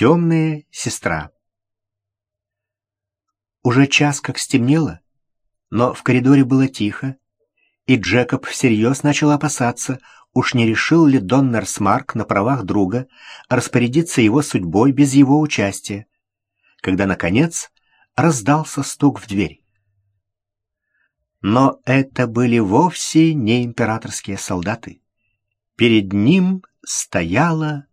Темная сестра. Уже час как стемнело, но в коридоре было тихо, и Джекоб всерьез начал опасаться, уж не решил ли Доннер Смарк на правах друга распорядиться его судьбой без его участия, когда, наконец, раздался стук в дверь. Но это были вовсе не императорские солдаты. Перед ним стояла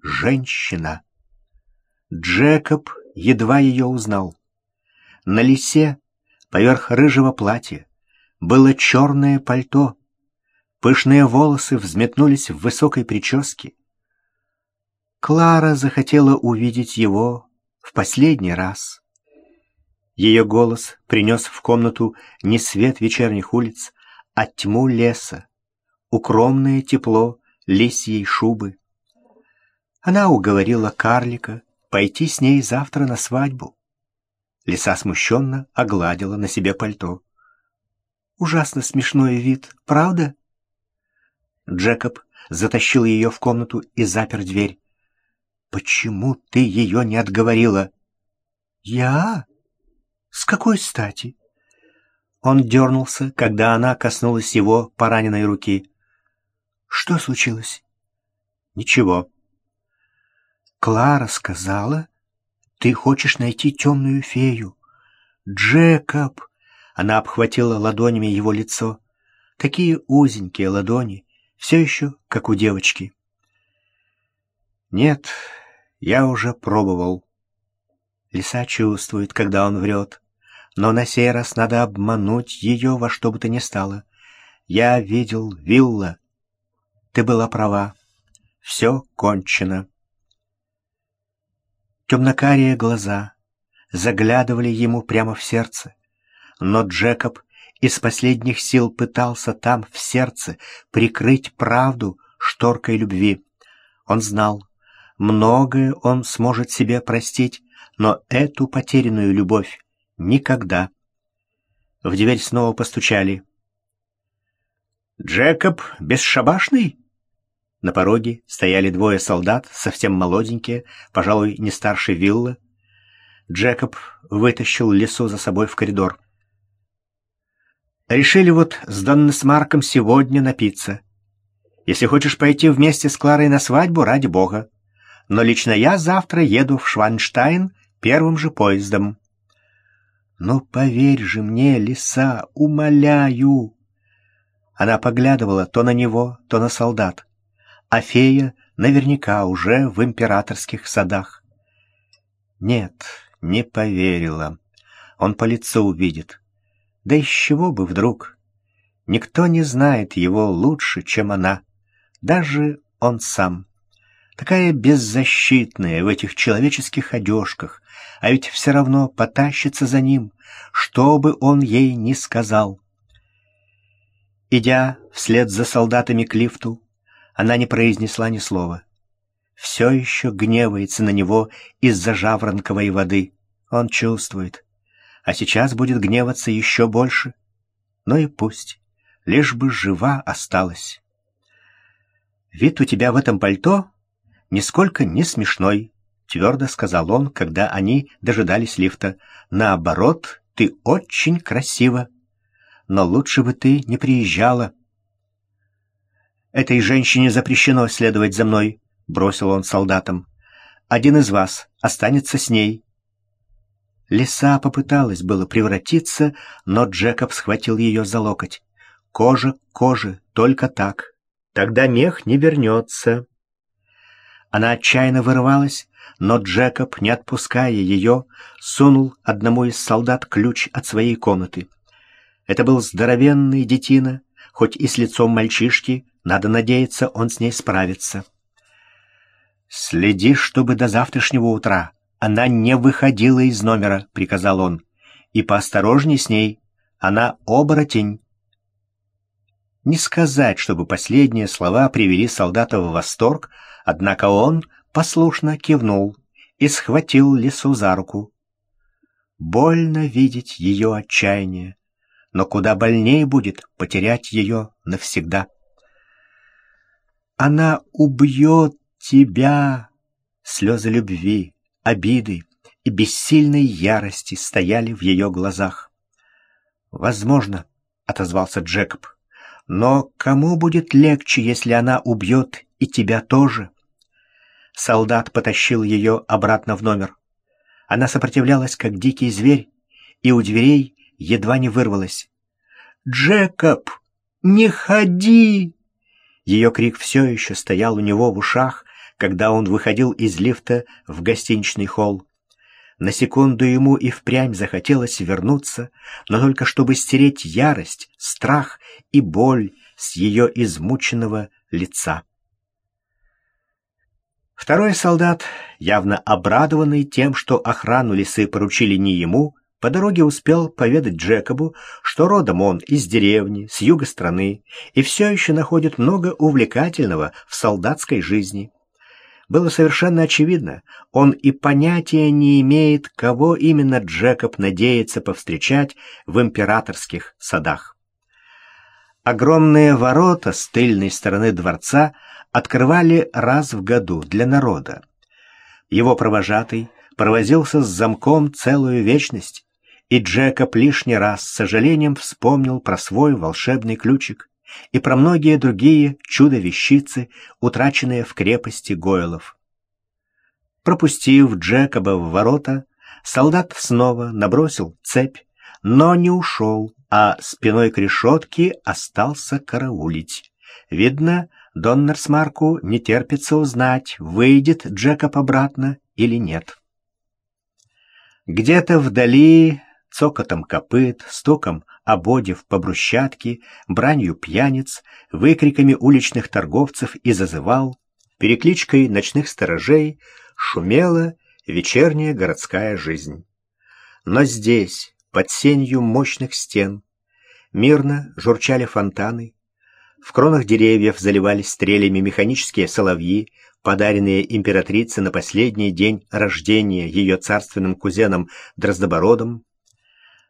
женщина. Джекоб едва ее узнал. На лисе, поверх рыжего платья, было черное пальто. Пышные волосы взметнулись в высокой прическе. Клара захотела увидеть его в последний раз. Ее голос принес в комнату не свет вечерних улиц, а тьму леса, укромное тепло лисьей шубы. Она уговорила карлика пойти с ней завтра на свадьбу. Лиса смущенно огладила на себе пальто. Ужасно смешной вид, правда? Джекоб затащил ее в комнату и запер дверь. «Почему ты ее не отговорила?» «Я? С какой стати?» Он дернулся, когда она коснулась его пораненной руки. «Что случилось?» «Ничего». «Клара сказала, ты хочешь найти темную фею. Джекоб!» Она обхватила ладонями его лицо. Такие узенькие ладони, все еще как у девочки. «Нет, я уже пробовал». Лиса чувствует, когда он врет, но на сей раз надо обмануть ее во что бы то ни стало. Я видел Вилла. Ты была права. Все кончено. Темнокарие глаза заглядывали ему прямо в сердце. Но Джекоб из последних сил пытался там, в сердце, прикрыть правду шторкой любви. Он знал, многое он сможет себе простить, но эту потерянную любовь никогда. В дверь снова постучали. «Джекоб бесшабашный?» На пороге стояли двое солдат, совсем молоденькие, пожалуй, не старше виллы. Джекоб вытащил лесу за собой в коридор. Решили вот с Доннесмарком сегодня напиться. Если хочешь пойти вместе с Кларой на свадьбу, ради бога. Но лично я завтра еду в Шванштайн первым же поездом. Ну, поверь же мне, лиса, умоляю. Она поглядывала то на него, то на солдат. А наверняка уже в императорских садах. Нет, не поверила. Он по лицу увидит. Да из чего бы вдруг? Никто не знает его лучше, чем она, даже он сам. Такая беззащитная в этих человеческих одежках, а ведь все равно потащится за ним, что бы он ей ни сказал. Идя вслед за солдатами к лифту, она не произнесла ни слова. Все еще гневается на него из-за жаворонковой воды. Он чувствует а сейчас будет гневаться еще больше. Но и пусть, лишь бы жива осталась. «Вид у тебя в этом пальто нисколько не смешной», — твердо сказал он, когда они дожидались лифта. «Наоборот, ты очень красива. Но лучше бы ты не приезжала». «Этой женщине запрещено следовать за мной», — бросил он солдатам. «Один из вас останется с ней». Лиса попыталась было превратиться, но Джекоб схватил ее за локоть. Кожа к коже, только так. Тогда мех не вернется. Она отчаянно вырывалась, но Джекоб, не отпуская ее, сунул одному из солдат ключ от своей комнаты. Это был здоровенный детина, хоть и с лицом мальчишки, надо надеяться, он с ней справится. «Следи, чтобы до завтрашнего утра она не выходила из номера, приказал он. И поосторожней с ней. Она оборотень. Не сказать, чтобы последние слова привели солдата в восторг, однако он послушно кивнул и схватил лису за руку. Больно видеть ее отчаяние, но куда больнее будет потерять ее навсегда. «Она убьет тебя!» Слезы любви, обиды и бессильной ярости стояли в ее глазах. «Возможно», — отозвался Джекоб, — «но кому будет легче, если она убьет и тебя тоже?» Солдат потащил ее обратно в номер. Она сопротивлялась, как дикий зверь, и у дверей едва не вырвалась. «Джекоб, не ходи!» Ее крик все еще стоял у него в ушах, когда он выходил из лифта в гостиничный холл. На секунду ему и впрямь захотелось вернуться, но только чтобы стереть ярость, страх и боль с ее измученного лица. Второй солдат, явно обрадованный тем, что охрану лисы поручили не ему, по дороге успел поведать Джекобу, что родом он из деревни, с юга страны, и все еще находит много увлекательного в солдатской жизни. Было совершенно очевидно, он и понятия не имеет, кого именно Джекоб надеется повстречать в императорских садах. Огромные ворота с тыльной стороны дворца открывали раз в году для народа. Его провожатый провозился с замком целую вечность, и Джекоб лишний раз с сожалением вспомнил про свой волшебный ключик и про многие другие чудо-вещицы, утраченные в крепости Гойлов. Пропустив Джекоба в ворота, солдат снова набросил цепь, но не ушел, а спиной к решетке остался караулить. Видно, Доннерсмарку не терпится узнать, выйдет Джекоб обратно или нет. Где-то вдали цокотом копыт, стуком ободев по брусчатке, бранью пьяниц, выкриками уличных торговцев и зазывал, перекличкой ночных сторожей шумела вечерняя городская жизнь. Но здесь, под сенью мощных стен, мирно журчали фонтаны, в кронах деревьев заливались стрелями механические соловьи, подаренные императрице на последний день рождения ее царственным кузеном Дроздобородом.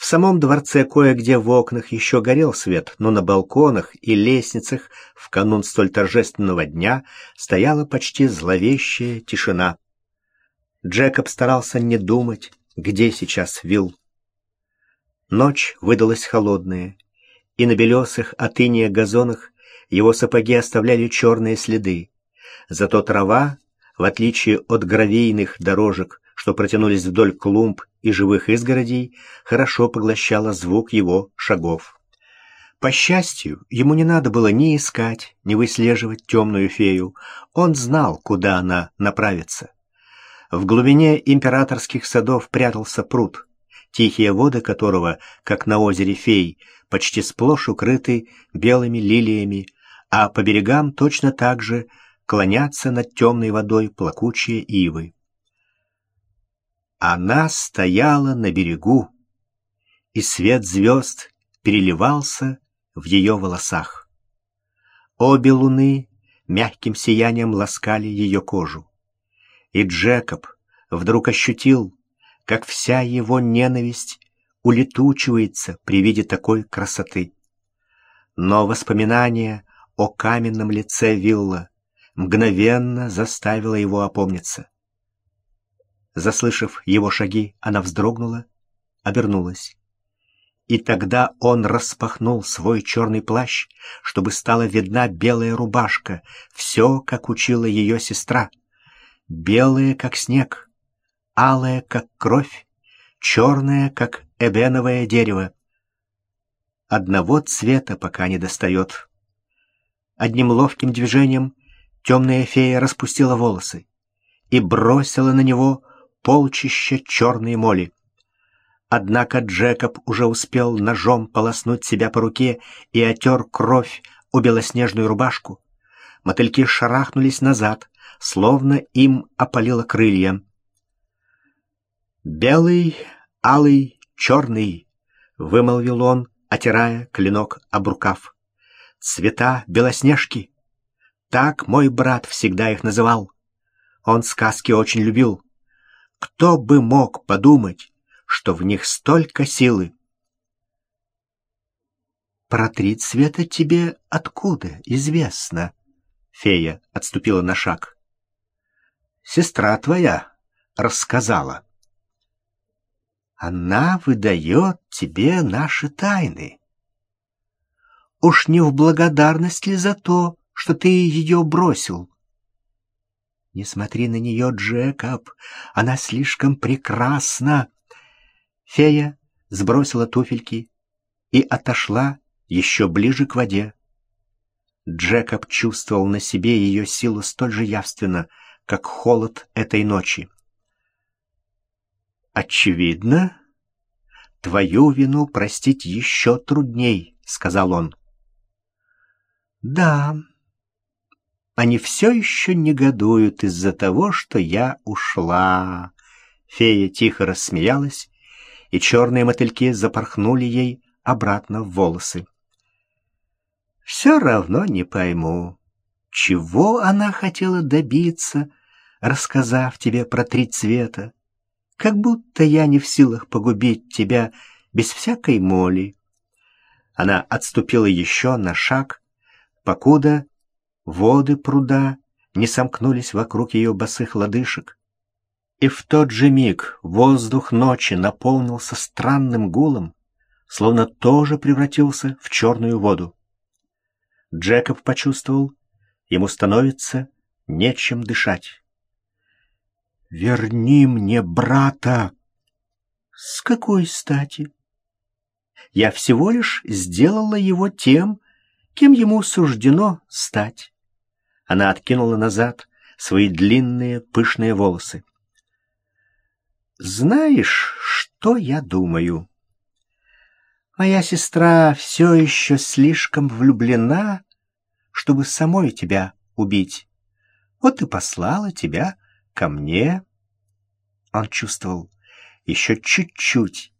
В самом дворце кое-где в окнах еще горел свет, но на балконах и лестницах в канун столь торжественного дня стояла почти зловещая тишина. Джекоб старался не думать, где сейчас Вилл. Ночь выдалась холодная, и на белесых от газонах его сапоги оставляли черные следы. Зато трава, в отличие от гравийных дорожек, что протянулись вдоль клумб и живых изгородей, хорошо поглощала звук его шагов. По счастью, ему не надо было ни искать, ни выслеживать темную фею. Он знал, куда она направится. В глубине императорских садов прятался пруд, тихие воды которого, как на озере Фей, почти сплошь укрыты белыми лилиями, а по берегам точно так же клонятся над темной водой плакучие ивы. Она стояла на берегу, и свет звезд переливался в ее волосах. Обе луны мягким сиянием ласкали ее кожу. И Джекоб вдруг ощутил, как вся его ненависть улетучивается при виде такой красоты. Но воспоминания о каменном лице Вилла мгновенно заставило его опомниться. Заслышав его шаги, она вздрогнула, обернулась. И тогда он распахнул свой черный плащ, чтобы стала видна белая рубашка, все, как учила ее сестра. Белая, как снег, алая, как кровь, черная, как эбеновое дерево. Одного цвета пока не достает. Одним ловким движением темная фея распустила волосы и бросила на него полчища черной моли. Однако Джекоб уже успел ножом полоснуть себя по руке и отер кровь у белоснежную рубашку. Мотыльки шарахнулись назад, словно им опалило крылья. «Белый, алый, черный», — вымолвил он, отирая клинок об рукав цвета Белоснежки. Так мой брат всегда их называл. Он сказки очень любил. Кто бы мог подумать, что в них столько силы? Про три цвета тебе откуда известно? Фея отступила на шаг. сестра твоя рассказала. Она выдает тебе наши тайны. Уж не в благодарность ли за то, что ты ее бросил? Не смотри на нее, Джекоб, она слишком прекрасна. Фея сбросила туфельки и отошла еще ближе к воде. Джекоб чувствовал на себе ее силу столь же явственно, как холод этой ночи. «Очевидно, твою вину простить еще трудней», — сказал он. «Да, они все еще негодуют из-за того, что я ушла». Фея тихо рассмеялась, и черные мотыльки запорхнули ей обратно в волосы. «Все равно не пойму, чего она хотела добиться, рассказав тебе про три цвета, как будто я не в силах погубить тебя без всякой моли». Она отступила еще на шаг, покуда воды пруда не сомкнулись вокруг ее босых лодыжек. И в тот же миг воздух ночи наполнился странным гулом, словно тоже превратился в черную воду. Джекоб почувствовал, ему становится нечем дышать. «Верни мне брата!» «С какой стати?» «Я всего лишь сделала его тем, кем ему суждено стать. Она откинула назад свои длинные пышные волосы. «Знаешь, что я думаю? Моя сестра все еще слишком влюблена, чтобы самой тебя убить. Вот и послала тебя ко мне». Он чувствовал еще чуть-чуть,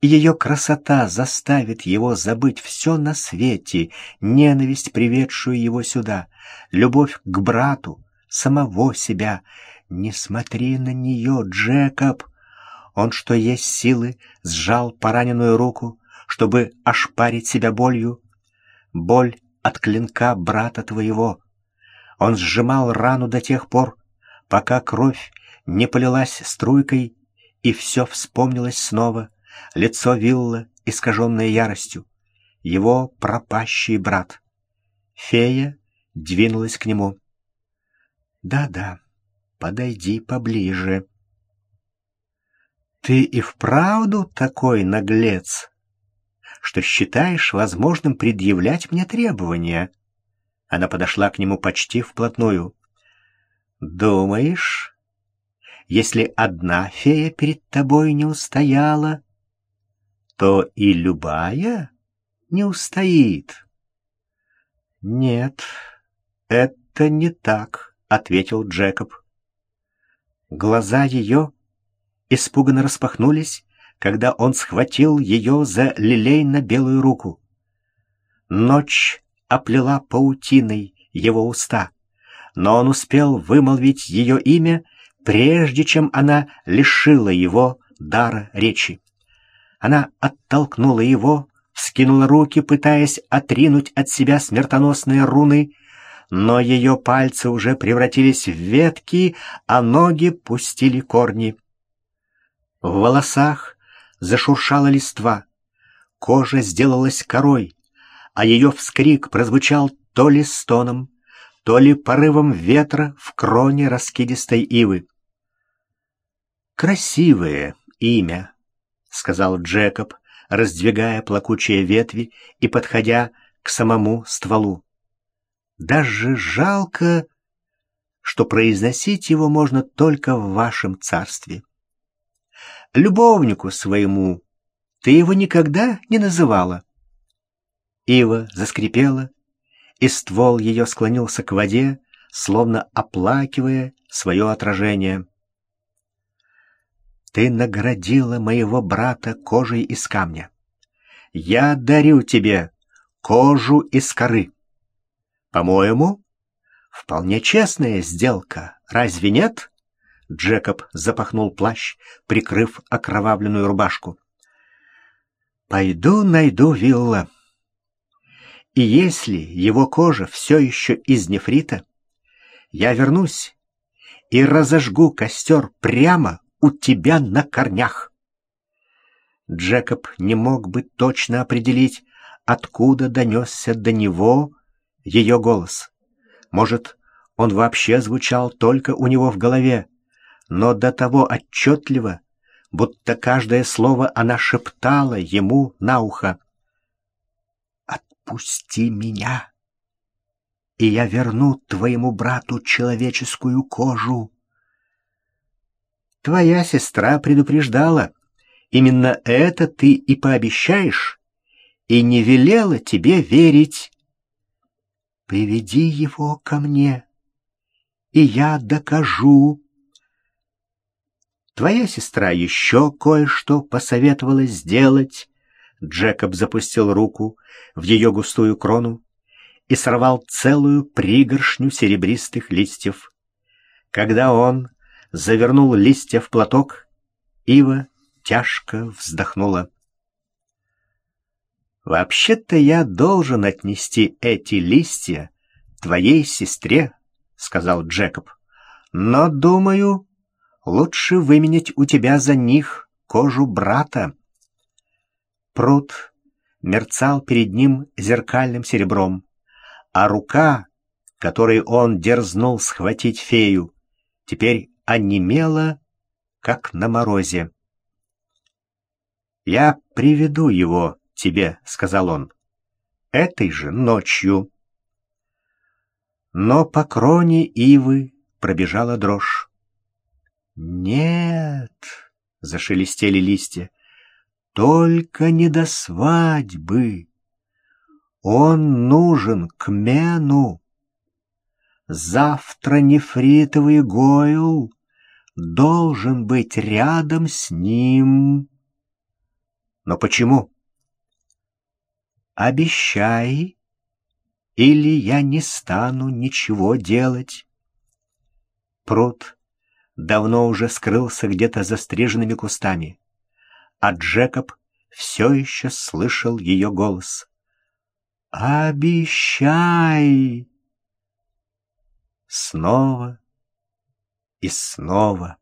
и ее красота заставит его забыть все на свете, ненависть, приведшую его сюда, любовь к брату, самого себя. Не смотри на нее, Джекоб. Он, что есть силы, сжал пораненную руку, чтобы ошпарить себя болью. Боль от клинка брата твоего. Он сжимал рану до тех пор, пока кровь не полилась струйкой, и все вспомнилось снова — лицо Вилла, искаженное яростью, его пропащий брат. Фея двинулась к нему. «Да-да, подойди поближе». «Ты и вправду такой наглец, что считаешь возможным предъявлять мне требования?» Она подошла к нему почти вплотную. «Думаешь, если одна фея перед тобой не устояла, то и любая не устоит. «Нет, это не так», — ответил Джекоб. Глаза ее испуганно распахнулись, когда он схватил ее за лилейно-белую руку. Ночь оплела паутиной его уста, но он успел вымолвить ее имя, прежде чем она лишила его дара речи. Она оттолкнула его, вскинула руки, пытаясь отринуть от себя смертоносные руны, но ее пальцы уже превратились в ветки, а ноги пустили корни. В волосах зашуршала листва, кожа сделалась корой, а ее вскрик прозвучал то ли стоном, то ли порывом ветра в кроне раскидистой ивы. Красивое имя — сказал Джекоб, раздвигая плакучие ветви и подходя к самому стволу. «Даже жалко, что произносить его можно только в вашем царстве. Любовнику своему ты его никогда не называла». Ива заскрипела, и ствол ее склонился к воде, словно оплакивая свое отражение. Ты наградила моего брата кожей из камня. Я дарю тебе кожу из коры. По-моему, вполне честная сделка, разве нет? Джекоб запахнул плащ, прикрыв окровавленную рубашку. Пойду найду Вилла. И если его кожа все еще из нефрита, я вернусь и разожгу костер прямо у тебя на корнях. Джекоб не мог бы точно определить, откуда донесся до него ее голос. Может, он вообще звучал только у него в голове, но до того отчетливо, будто каждое слово она шептала ему на ухо. «Отпусти меня, и я верну твоему брату человеческую кожу». Твоя сестра предупреждала, Именно это ты и пообещаешь, и не велела тебе верить. Приведи его ко мне, и я докажу. Твоя сестра еще кое-что посоветовала сделать. Джекоб запустил руку в ее густую крону и сорвал целую пригоршню серебристых листьев. Когда он завернул листья в платок, ива тяжко вздохнула. «Вообще-то я должен отнести эти листья твоей сестре», — сказал Джекоб. «Но, думаю, лучше выменять у тебя за них кожу брата». Пруд мерцал перед ним зеркальным серебром, а рука, которой он дерзнул схватить фею, теперь онемела, как на морозе. «Я приведу его тебе», — сказал он, — «этой же ночью». Но по кроне ивы пробежала дрожь. «Нет», — зашелестели листья, — «только не до свадьбы. Он нужен к Мену. Завтра нефритовый Гойл должен быть рядом с ним». Но почему? Обещай, или я не стану ничего делать. Пруд давно уже скрылся где-то за стриженными кустами, а Джекоб все еще слышал ее голос. «Обещай!» Снова и снова.